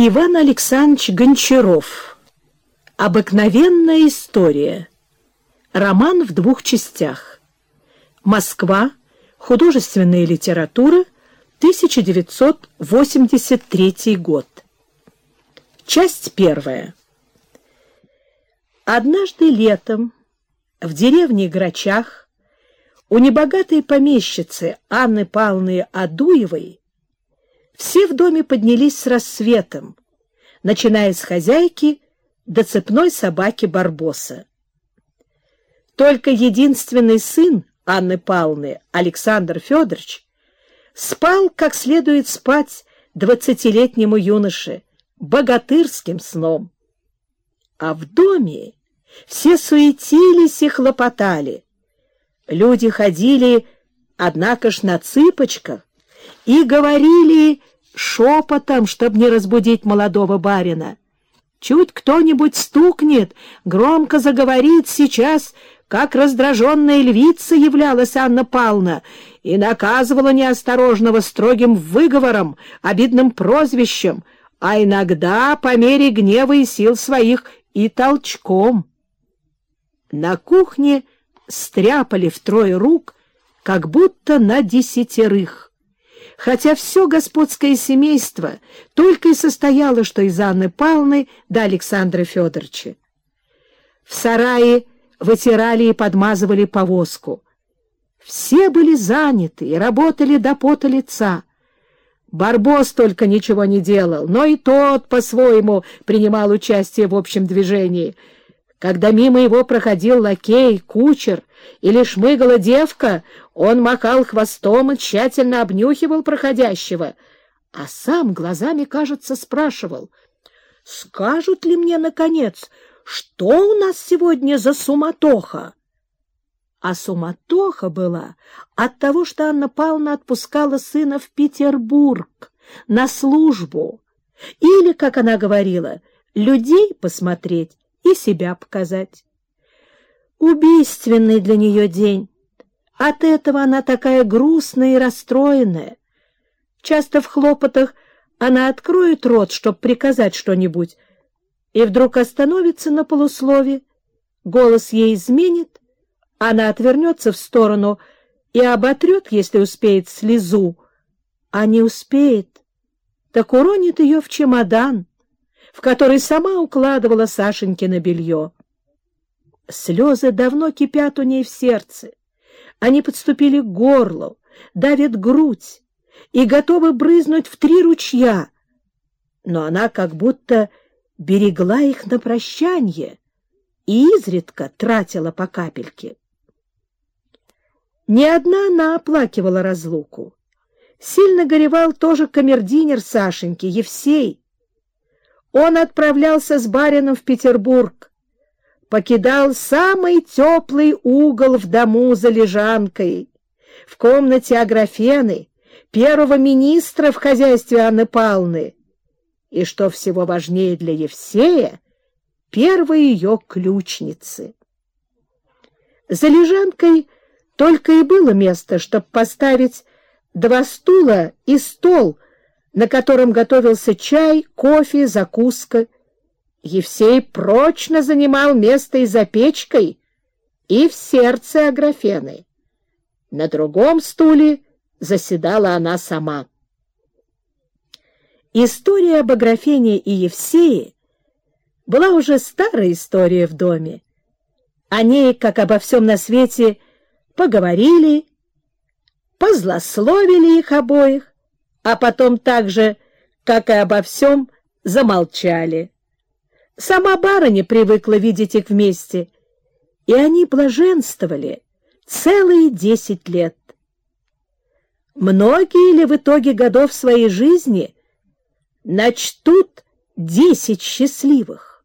Иван Александрович Гончаров. Обыкновенная история. Роман в двух частях. Москва. Художественная литература. 1983 год. Часть первая. Однажды летом в деревне Грачах у небогатой помещицы Анны Павловны Адуевой все в доме поднялись с рассветом, начиная с хозяйки до цепной собаки Барбоса. Только единственный сын Анны Павловны, Александр Федорович, спал, как следует спать двадцатилетнему юноше, богатырским сном. А в доме все суетились и хлопотали. Люди ходили, однако ж на цыпочках, и говорили шепотом, чтобы не разбудить молодого барина. Чуть кто-нибудь стукнет, громко заговорит сейчас, как раздраженная львица являлась Анна Павловна и наказывала неосторожного строгим выговором, обидным прозвищем, а иногда, по мере гнева и сил своих, и толчком. На кухне стряпали втрое рук, как будто на десятерых хотя все господское семейство только и состояло, что из Анны Павловны до Александра Федоровича. В сарае вытирали и подмазывали повозку. Все были заняты и работали до пота лица. Барбос только ничего не делал, но и тот по-своему принимал участие в общем движении. Когда мимо его проходил лакей, кучер или шмыгала девка, он махал хвостом и тщательно обнюхивал проходящего, а сам глазами, кажется, спрашивал, «Скажут ли мне, наконец, что у нас сегодня за суматоха?» А суматоха была от того, что Анна Павловна отпускала сына в Петербург на службу, или, как она говорила, людей посмотреть и себя показать. Убийственный для нее день. От этого она такая грустная и расстроенная. Часто в хлопотах она откроет рот, чтобы приказать что-нибудь, и вдруг остановится на полуслове, голос ей изменит, она отвернется в сторону и оботрет, если успеет, слезу, а не успеет, так уронит ее в чемодан, в который сама укладывала Сашенькино белье. Слезы давно кипят у ней в сердце. Они подступили к горлу, давят грудь и готовы брызнуть в три ручья. Но она как будто берегла их на прощанье и изредка тратила по капельке. Не одна она оплакивала разлуку. Сильно горевал тоже камердинер Сашеньки, Евсей. Он отправлялся с барином в Петербург, покидал самый теплый угол в дому за лежанкой, в комнате Аграфены, первого министра в хозяйстве Анны Павловны, и, что всего важнее для Евсея, первой ее ключницы. За лежанкой только и было место, чтобы поставить два стула и стол, на котором готовился чай, кофе, закуска Евсей прочно занимал место и за печкой, и в сердце Аграфены. На другом стуле заседала она сама. История об Аграфене и Евсее была уже старая история в доме. О ней, как обо всем на свете, поговорили, позлословили их обоих, а потом так же, как и обо всем, замолчали. Сама барыня привыкла видеть их вместе, и они блаженствовали целые десять лет. Многие ли в итоге годов своей жизни начтут десять счастливых?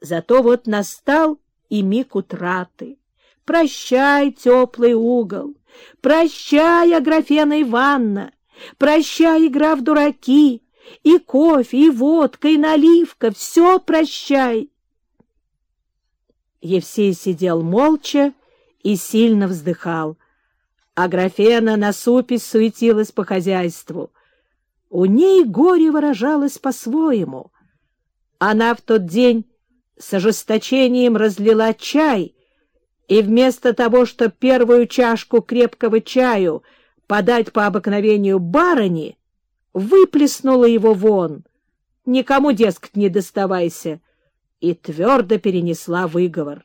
Зато вот настал и миг утраты. Прощай, теплый угол, прощай, Аграфена Ивановна, прощай, игра в дураки, и кофе, и водка, и наливка — все прощай. Евсей сидел молча и сильно вздыхал. А графена на супе суетилась по хозяйству. У ней горе выражалось по-своему. Она в тот день с ожесточением разлила чай, и вместо того, чтобы первую чашку крепкого чаю подать по обыкновению барыни, выплеснула его вон. Никому, дескать, не доставайся, и твердо перенесла выговор.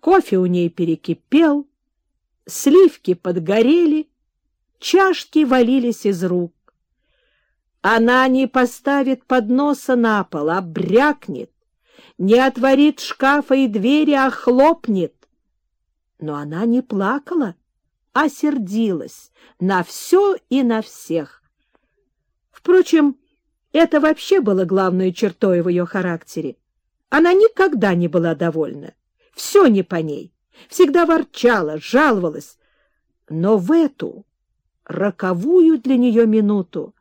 Кофе у ней перекипел, сливки подгорели, чашки валились из рук. Она не поставит подноса на пол, а брякнет, не отворит шкафа и двери, а хлопнет. Но она не плакала, а сердилась на все и на всех. Впрочем, это вообще было главной чертой в ее характере. Она никогда не была довольна. Все не по ней. Всегда ворчала, жаловалась. Но в эту роковую для нее минуту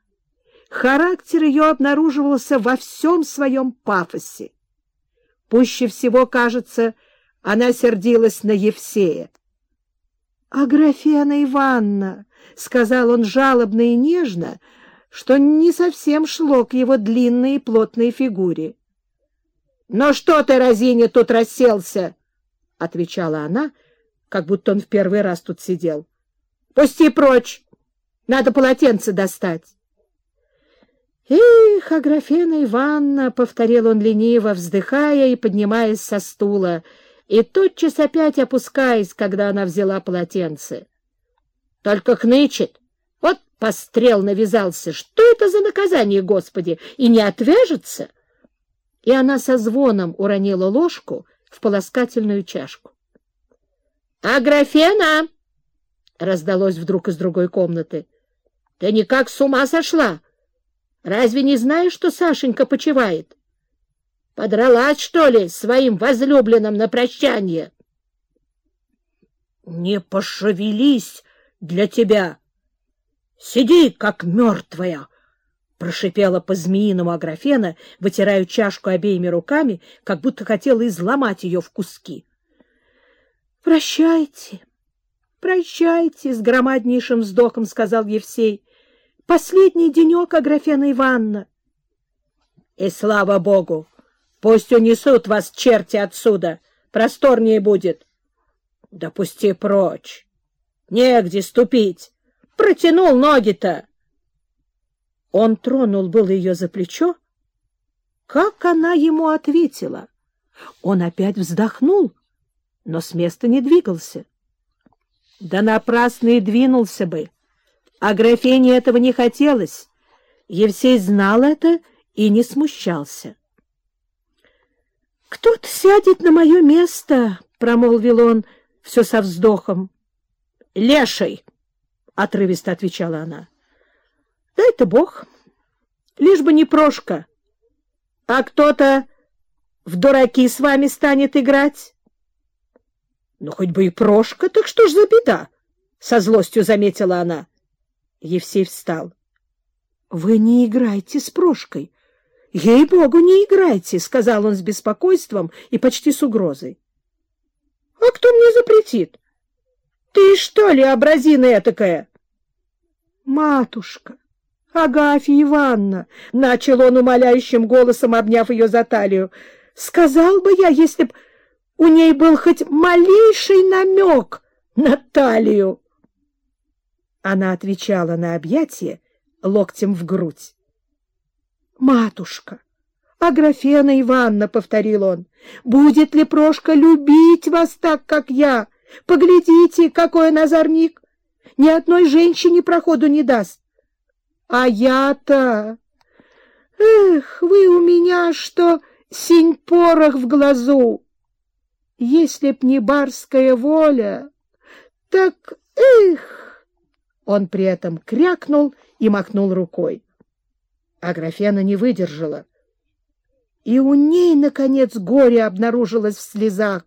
характер ее обнаруживался во всем своем пафосе. Пуще всего, кажется, она сердилась на Евсея. — Аграфена Ивановна, — сказал он жалобно и нежно, что не совсем шло к его длинной и плотной фигуре. — Но что ты, разине, тут расселся? — отвечала она, как будто он в первый раз тут сидел. — Пусти прочь! Надо полотенце достать. «Эх, Аграфена Ивановна!» — повторил он лениво, вздыхая и поднимаясь со стула, и тотчас опять опускаясь, когда она взяла полотенце. «Только хнычет! Вот пострел навязался! Что это за наказание, Господи? И не отвяжется?» И она со звоном уронила ложку в полоскательную чашку. «Аграфена!» — раздалось вдруг из другой комнаты. «Ты никак с ума сошла!» Разве не знаешь, что Сашенька почивает? Подралась, что ли, своим возлюбленным на прощание? — Не пошевелись для тебя! Сиди, как мертвая! — прошипела по-змеиному Аграфена, вытирая чашку обеими руками, как будто хотела изломать ее в куски. — Прощайте, прощайте! — с громаднейшим вздохом сказал Евсей. Последний денек, Аграфена Ивановна. — И слава богу! Пусть унесут вас черти отсюда, просторнее будет. — Да пусти прочь! Негде ступить! Протянул ноги-то! Он тронул был ее за плечо. Как она ему ответила? Он опять вздохнул, но с места не двигался. Да напрасно и двинулся бы. А графине этого не хотелось. Евсей знал это и не смущался. — Кто-то сядет на мое место, — промолвил он все со вздохом. — Леший, — отрывисто отвечала она. — Да это бог, лишь бы не Прошка. А кто-то в дураки с вами станет играть? — Ну, хоть бы и Прошка, так что ж за беда? — со злостью заметила она. — Евсей встал. — Вы не играйте с Прошкой. — Ей-богу, не играйте, — сказал он с беспокойством и почти с угрозой. — А кто мне запретит? Ты что ли, образина этакая? — Матушка, Агафья Ивановна, — начал он умоляющим голосом, обняв ее за талию, — сказал бы я, если б у ней был хоть малейший намек на талию. Она отвечала на объятие локтем в грудь. — Матушка, Аграфена Ивановна, — повторил он, — будет ли Прошка любить вас так, как я? Поглядите, какой он озорник! Ни одной женщине проходу не даст. А я-то... Эх, вы у меня что, синь-порох в глазу! Если б не барская воля, так, эх... Он при этом крякнул и махнул рукой. Аграфена не выдержала. И у ней, наконец, горе обнаружилось в слезах. —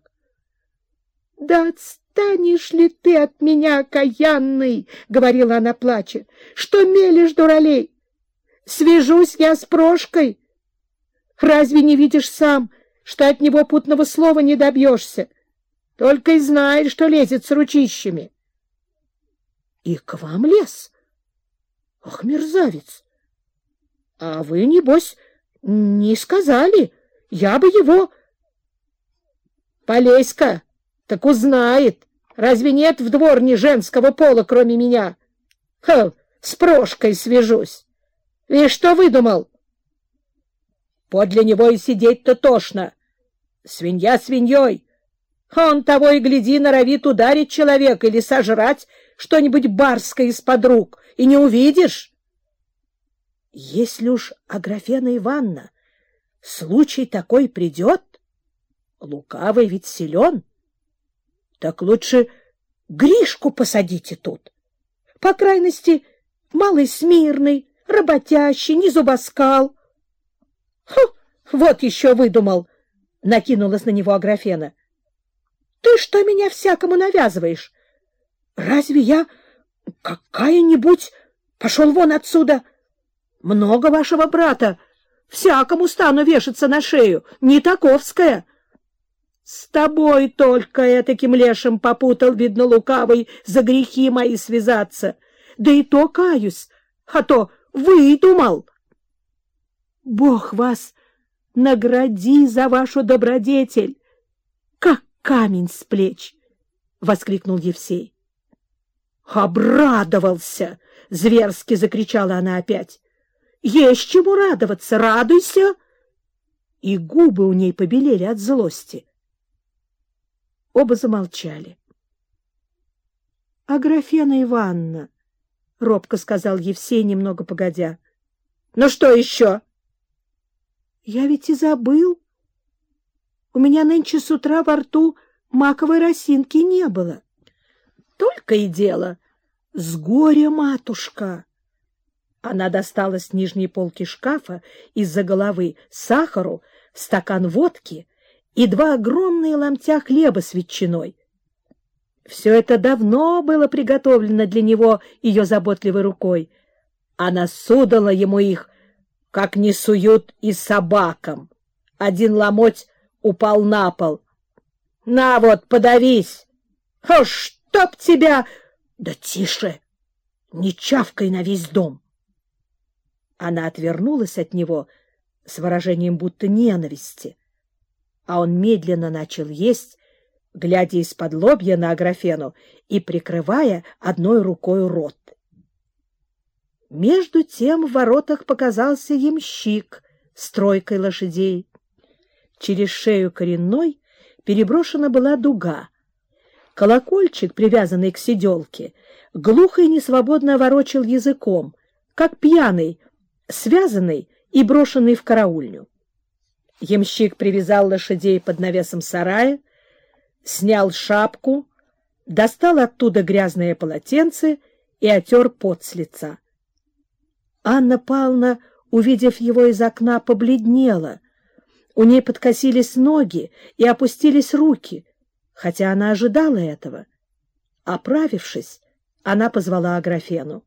Да отстанешь ли ты от меня, окаянный? — говорила она, плача. — Что мелешь, дуралей? Свяжусь я с Прошкой. Разве не видишь сам, что от него путного слова не добьешься? Только и знаешь, что лезет с ручищами. — и к вам лез? Ах, мерзавец! А вы, небось, не сказали. Я бы его... Полеська, так узнает. Разве нет в дворне женского пола, кроме меня? Ха, с Прошкой свяжусь. И что выдумал? Подле него и сидеть-то тошно. Свинья свиньей. Он того и гляди норовит ударить человека или сожрать что-нибудь барское из-под рук, и не увидишь. Если уж Аграфена Ивановна случай такой придет, лукавый ведь силен, так лучше Гришку посадите тут. По крайности, малый смирный, работящий, не зубоскал. Хм, вот еще выдумал, — накинулась на него Аграфена. — Ты что меня всякому навязываешь? Разве я какая-нибудь... Пошел вон отсюда! Много вашего брата. Всякому стану вешаться на шею. Не таковская. С тобой только этаким лешим попутал, видно, лукавый, за грехи мои связаться. Да и то каюсь, а то выдумал. Бог вас награди за вашу добродетель, как камень с плеч! — воскликнул Евсей. «Обрадовался!» — зверски закричала она опять. «Есть чему радоваться! Радуйся!» И губы у ней побелели от злости. Оба замолчали. — Аграфена Ивановна, — робко сказал Евсей, немного погодя. — Ну что еще? — Я ведь и забыл. У меня нынче с утра во рту маковой росинки не было. Только и дело. С горя, матушка! Она достала с нижней полки шкафа из-за головы сахару, стакан водки и два огромные ломтя хлеба с ветчиной. Все это давно было приготовлено для него ее заботливой рукой. Она судала ему их, как не суют и собакам. Один ломоть упал на пол. — На вот, подавись! О, чтоб тебя! Да тише! Не чавкай на весь дом! Она отвернулась от него с выражением будто ненависти, а он медленно начал есть, глядя из-под лобья на Аграфену и прикрывая одной рукой рот. Между тем в воротах показался ямщик с тройкой лошадей. Через шею коренной переброшена была дуга. Колокольчик, привязанный к сиделке, глухо и несвободно ворочил языком, как пьяный, связанный и брошенный в караульню. Ямщик привязал лошадей под навесом сарая, снял шапку, достал оттуда грязное полотенце и отер пот с лица. Анна Павловна, увидев его из окна, побледнела. У ней подкосились ноги и опустились руки, хотя она ожидала этого. Оправившись, она позвала Аграфену.